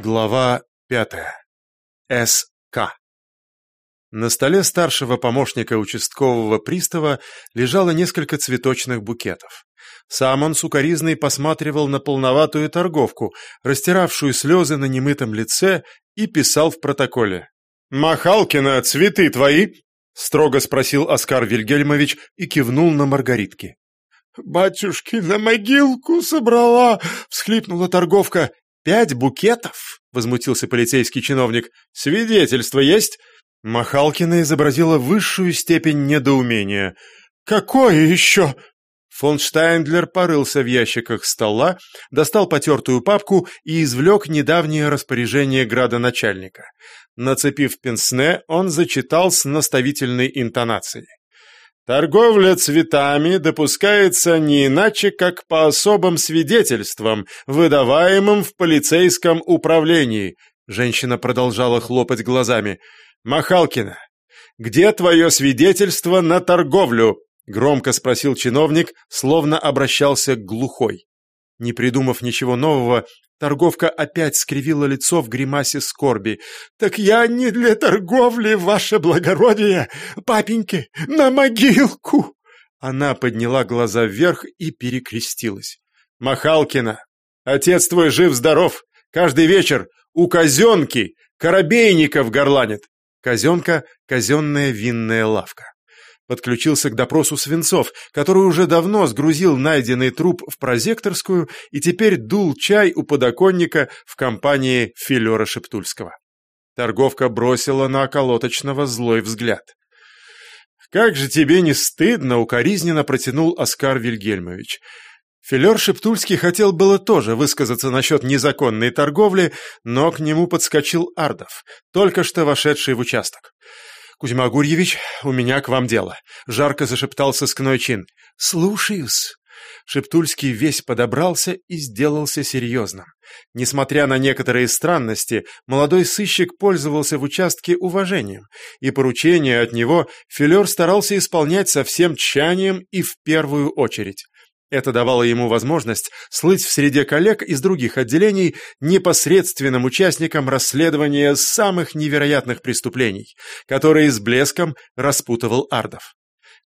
Глава пятая. С.К. На столе старшего помощника участкового пристава лежало несколько цветочных букетов. Сам он сукоризной посматривал на полноватую торговку, растиравшую слезы на немытом лице, и писал в протоколе. «Махалкина, цветы твои?» — строго спросил Оскар Вильгельмович и кивнул на маргаритки. «Батюшки, на могилку собрала!» — всхлипнула торговка «Пять букетов?» — возмутился полицейский чиновник. «Свидетельство есть?» Махалкина изобразила высшую степень недоумения. «Какое еще?» Фон Штайндлер порылся в ящиках стола, достал потертую папку и извлек недавнее распоряжение градоначальника. Нацепив пенсне, он зачитал с наставительной интонацией. Торговля цветами допускается не иначе, как по особым свидетельствам, выдаваемым в полицейском управлении. Женщина продолжала хлопать глазами. «Махалкина, где твое свидетельство на торговлю?» Громко спросил чиновник, словно обращался к глухой. Не придумав ничего нового, Торговка опять скривила лицо в гримасе скорби. «Так я не для торговли, ваше благородие! Папеньки, на могилку!» Она подняла глаза вверх и перекрестилась. «Махалкина, отец твой жив-здоров! Каждый вечер у казенки Коробейников горланит!» Казенка — казенная винная лавка подключился к допросу Свинцов, который уже давно сгрузил найденный труп в прозекторскую и теперь дул чай у подоконника в компании Филера Шептульского. Торговка бросила на околоточного злой взгляд. «Как же тебе не стыдно!» — укоризненно протянул Оскар Вильгельмович. Филер Шептульский хотел было тоже высказаться насчет незаконной торговли, но к нему подскочил Ардов, только что вошедший в участок. «Кузьма Гурьевич, у меня к вам дело», — жарко зашептал сыскной чин. «Слушаюсь». Шептульский весь подобрался и сделался серьезным. Несмотря на некоторые странности, молодой сыщик пользовался в участке уважением, и поручения от него Филер старался исполнять со всем тщанием и в первую очередь. Это давало ему возможность слыть в среде коллег из других отделений непосредственным участником расследования самых невероятных преступлений, которые с блеском распутывал Ардов.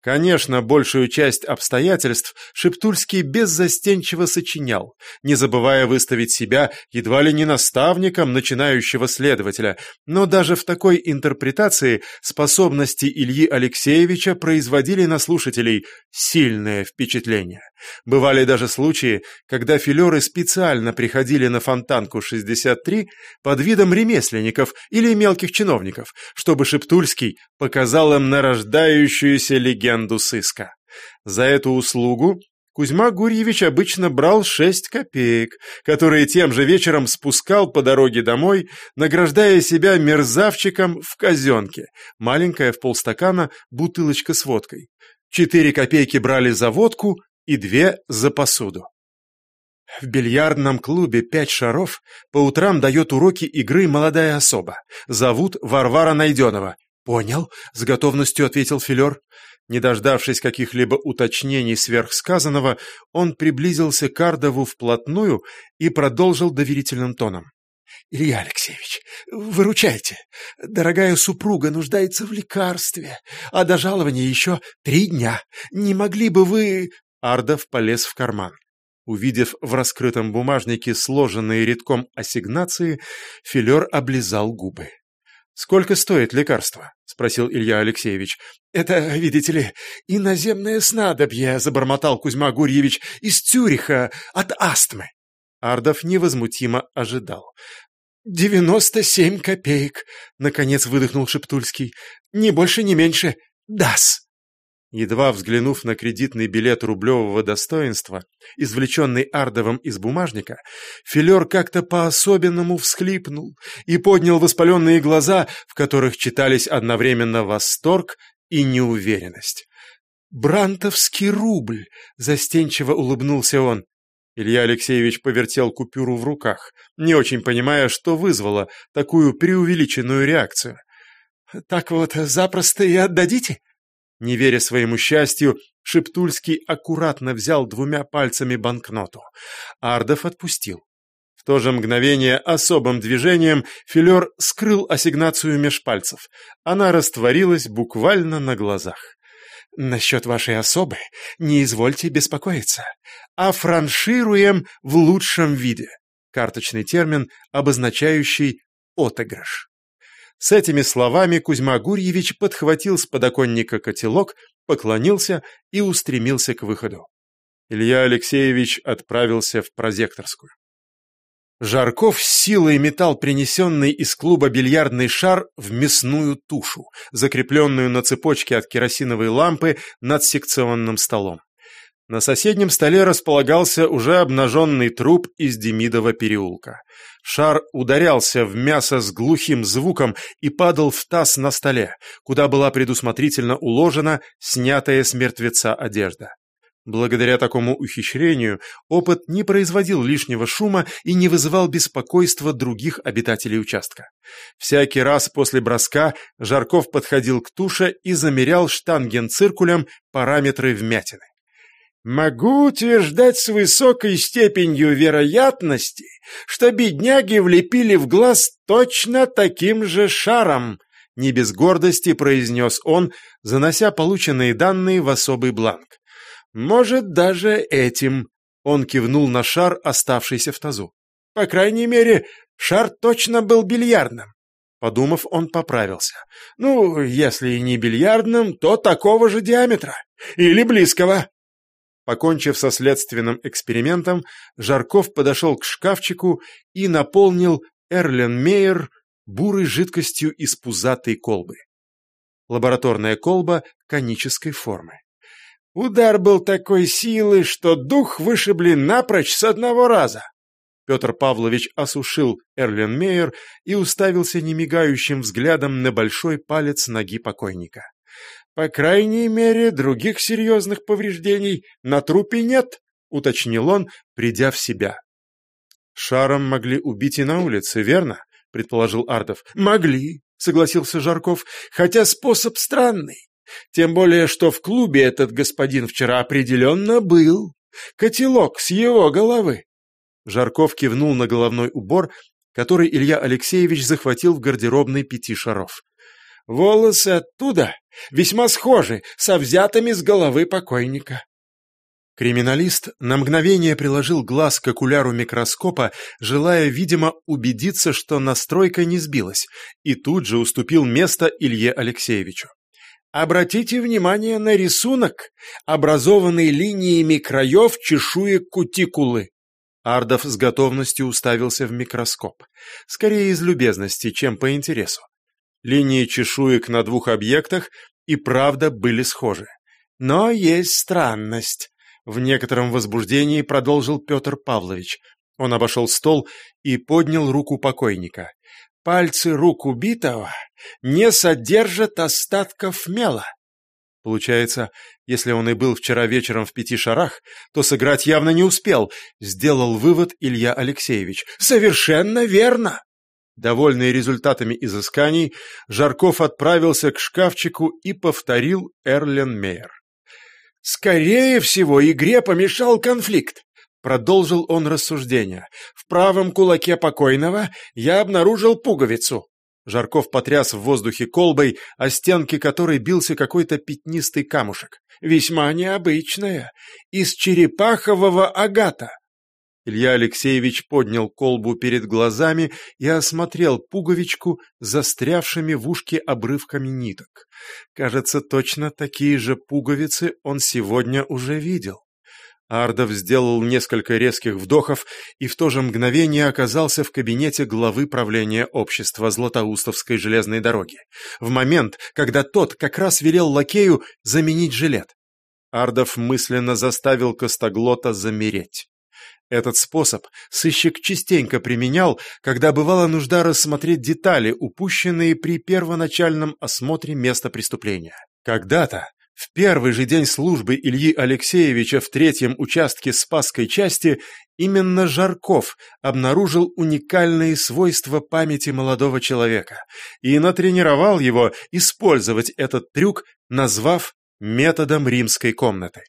Конечно, большую часть обстоятельств Шептульский беззастенчиво сочинял, не забывая выставить себя едва ли не наставником начинающего следователя, но даже в такой интерпретации способности Ильи Алексеевича производили на слушателей сильное впечатление. Бывали даже случаи, когда филеры специально приходили на Фонтанку 63 под видом ремесленников или мелких чиновников, чтобы Шептульский показал им нарождающуюся легенду сыска. За эту услугу Кузьма Гурьевич обычно брал шесть копеек, которые тем же вечером спускал по дороге домой, награждая себя мерзавчиком в казенке, маленькая в полстакана бутылочка с водкой. Четыре копейки брали за водку, и две за посуду. В бильярдном клубе «Пять шаров» по утрам дает уроки игры молодая особа. Зовут Варвара Найденова. «Понял», — с готовностью ответил Филер. Не дождавшись каких-либо уточнений сверхсказанного, он приблизился к Ардову вплотную и продолжил доверительным тоном. «Илья Алексеевич, выручайте. Дорогая супруга нуждается в лекарстве, а до жалования еще три дня. Не могли бы вы...» Ардов полез в карман. Увидев в раскрытом бумажнике сложенные редком ассигнации, Филер облизал губы. «Сколько стоит лекарство?» — спросил Илья Алексеевич. «Это, видите ли, иноземное снадобье», — забормотал Кузьма Гурьевич, «из Цюриха, от астмы». Ардов невозмутимо ожидал. «Девяносто семь копеек», — наконец выдохнул Шептульский. «Ни больше, ни меньше. Дас». Едва взглянув на кредитный билет рублевого достоинства, извлеченный Ардовым из бумажника, Филер как-то по-особенному всхлипнул и поднял воспаленные глаза, в которых читались одновременно восторг и неуверенность. «Брантовский рубль!» — застенчиво улыбнулся он. Илья Алексеевич повертел купюру в руках, не очень понимая, что вызвало такую преувеличенную реакцию. «Так вот, запросто и отдадите?» Не веря своему счастью, Шептульский аккуратно взял двумя пальцами банкноту. Ардов отпустил. В то же мгновение особым движением филер скрыл ассигнацию меж пальцев. Она растворилась буквально на глазах. «Насчет вашей особы не извольте беспокоиться. А франшируем в лучшем виде». Карточный термин, обозначающий отыгрыш. С этими словами Кузьма Гурьевич подхватил с подоконника котелок, поклонился и устремился к выходу. Илья Алексеевич отправился в прозекторскую. Жарков силой метал принесенный из клуба бильярдный шар в мясную тушу, закрепленную на цепочке от керосиновой лампы над секционным столом. На соседнем столе располагался уже обнаженный труп из Демидова переулка. Шар ударялся в мясо с глухим звуком и падал в таз на столе, куда была предусмотрительно уложена снятая с мертвеца одежда. Благодаря такому ухищрению опыт не производил лишнего шума и не вызывал беспокойства других обитателей участка. Всякий раз после броска Жарков подходил к туше и замерял штангенциркулем параметры вмятины. «Могу утверждать с высокой степенью вероятности, что бедняги влепили в глаз точно таким же шаром», не без гордости произнес он, занося полученные данные в особый бланк. Может, даже этим. Он кивнул на шар, оставшийся в тазу. По крайней мере, шар точно был бильярдным. Подумав, он поправился. Ну, если и не бильярдным, то такого же диаметра. Или близкого. Покончив со следственным экспериментом, Жарков подошел к шкафчику и наполнил Эрленмейер бурой жидкостью из пузатой колбы. Лабораторная колба конической формы. Удар был такой силы, что дух вышибли напрочь с одного раза. Петр Павлович осушил Эрленмейер и уставился немигающим взглядом на большой палец ноги покойника. «По крайней мере, других серьезных повреждений на трупе нет», — уточнил он, придя в себя. «Шаром могли убить и на улице, верно?» — предположил Ардов. «Могли», — согласился Жарков, — «хотя способ странный. Тем более, что в клубе этот господин вчера определенно был. Котелок с его головы. Жарков кивнул на головной убор, который Илья Алексеевич захватил в гардеробной пяти шаров. Волосы оттуда весьма схожи со взятыми с головы покойника. Криминалист на мгновение приложил глаз к окуляру микроскопа, желая, видимо, убедиться, что настройка не сбилась, и тут же уступил место Илье Алексеевичу. Обратите внимание на рисунок, образованный линиями краев чешуек кутикулы. Ардов с готовностью уставился в микроскоп. Скорее из любезности, чем по интересу. Линии чешуек на двух объектах и правда были схожи. Но есть странность. В некотором возбуждении продолжил Петр Павлович. Он обошел стол и поднял руку покойника. Пальцы рук убитого не содержат остатков мела. Получается, если он и был вчера вечером в пяти шарах, то сыграть явно не успел, сделал вывод Илья Алексеевич. Совершенно верно. Довольный результатами изысканий, Жарков отправился к шкафчику и повторил Эрлен Мейер. Скорее всего, игре помешал конфликт. Продолжил он рассуждение. В правом кулаке покойного я обнаружил пуговицу. Жарков потряс в воздухе колбой, о стенке которой бился какой-то пятнистый камушек. Весьма необычная. Из черепахового агата. Илья Алексеевич поднял колбу перед глазами и осмотрел пуговичку застрявшими в ушке обрывками ниток. Кажется, точно такие же пуговицы он сегодня уже видел. Ардов сделал несколько резких вдохов и в то же мгновение оказался в кабинете главы правления общества Златоустовской железной дороги, в момент, когда тот как раз велел лакею заменить жилет. Ардов мысленно заставил Костоглота замереть. Этот способ сыщик частенько применял, когда бывала нужда рассмотреть детали, упущенные при первоначальном осмотре места преступления. Когда-то в первый же день службы Ильи Алексеевича в третьем участке Спасской части именно Жарков обнаружил уникальные свойства памяти молодого человека и натренировал его использовать этот трюк, назвав методом римской комнаты.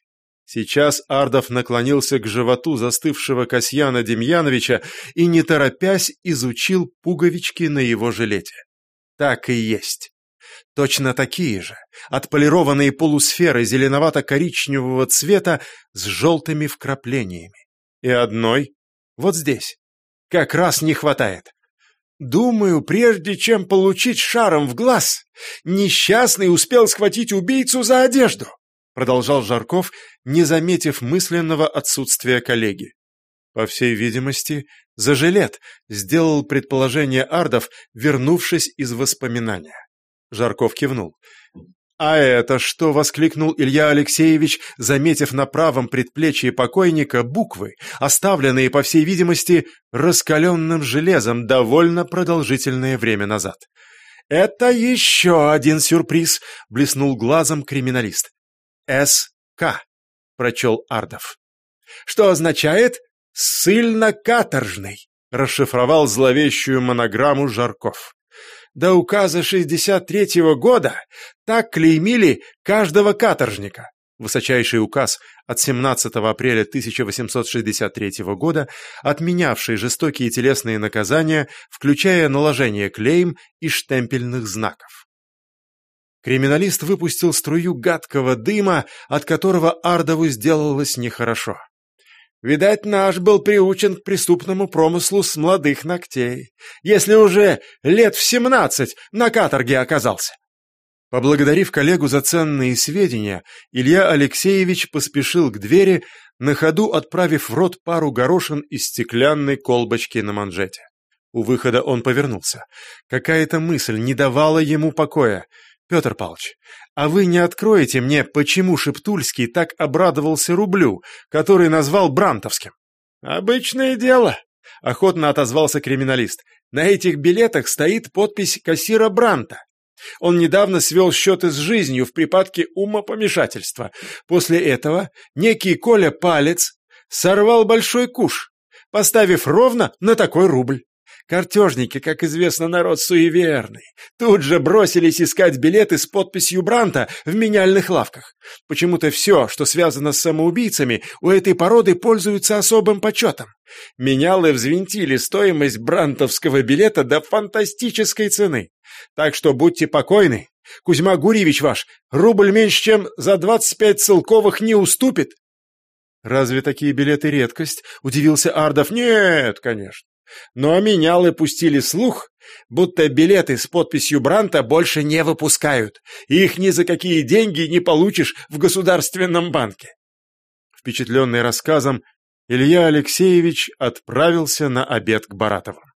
Сейчас Ардов наклонился к животу застывшего Касьяна Демьяновича и, не торопясь, изучил пуговички на его жилете. Так и есть. Точно такие же, отполированные полусферы зеленовато-коричневого цвета с желтыми вкраплениями. И одной вот здесь. Как раз не хватает. Думаю, прежде чем получить шаром в глаз, несчастный успел схватить убийцу за одежду продолжал Жарков, не заметив мысленного отсутствия коллеги. По всей видимости, за жилет сделал предположение Ардов, вернувшись из воспоминания. Жарков кивнул. «А это что?» — воскликнул Илья Алексеевич, заметив на правом предплечье покойника буквы, оставленные, по всей видимости, раскаленным железом довольно продолжительное время назад. «Это еще один сюрприз!» — блеснул глазом криминалист. «С.К.», — прочел Ардов. «Что означает «ссыльно-каторжный», — расшифровал зловещую монограмму Жарков. До указа 63-го года так клеймили каждого каторжника. Высочайший указ от 17 апреля 1863 года, отменявший жестокие телесные наказания, включая наложение клейм и штемпельных знаков. Криминалист выпустил струю гадкого дыма, от которого Ардову сделалось нехорошо. Видать, наш был приучен к преступному промыслу с молодых ногтей, если уже лет в семнадцать на каторге оказался. Поблагодарив коллегу за ценные сведения, Илья Алексеевич поспешил к двери, на ходу отправив в рот пару горошин из стеклянной колбочки на манжете. У выхода он повернулся. Какая-то мысль не давала ему покоя — Петр Павлович, а вы не откроете мне, почему Шептульский так обрадовался рублю, который назвал Брантовским? Обычное дело, охотно отозвался криминалист. На этих билетах стоит подпись кассира Бранта. Он недавно свел счеты с жизнью в припадке умопомешательства. После этого некий Коля Палец сорвал большой куш, поставив ровно на такой рубль. Картежники, как известно, народ суеверный. Тут же бросились искать билеты с подписью Бранта в меняльных лавках. Почему-то все, что связано с самоубийцами, у этой породы пользуются особым почетом. Менялы взвинтили стоимость брантовского билета до фантастической цены. Так что будьте покойны. Кузьма Гурьевич ваш рубль меньше, чем за 25 целковых не уступит. «Разве такие билеты редкость?» — удивился Ардов. «Нет, конечно. Но менялы пустили слух, будто билеты с подписью Бранта больше не выпускают, и их ни за какие деньги не получишь в государственном банке. Впечатленный рассказом, Илья Алексеевич отправился на обед к Баратовым.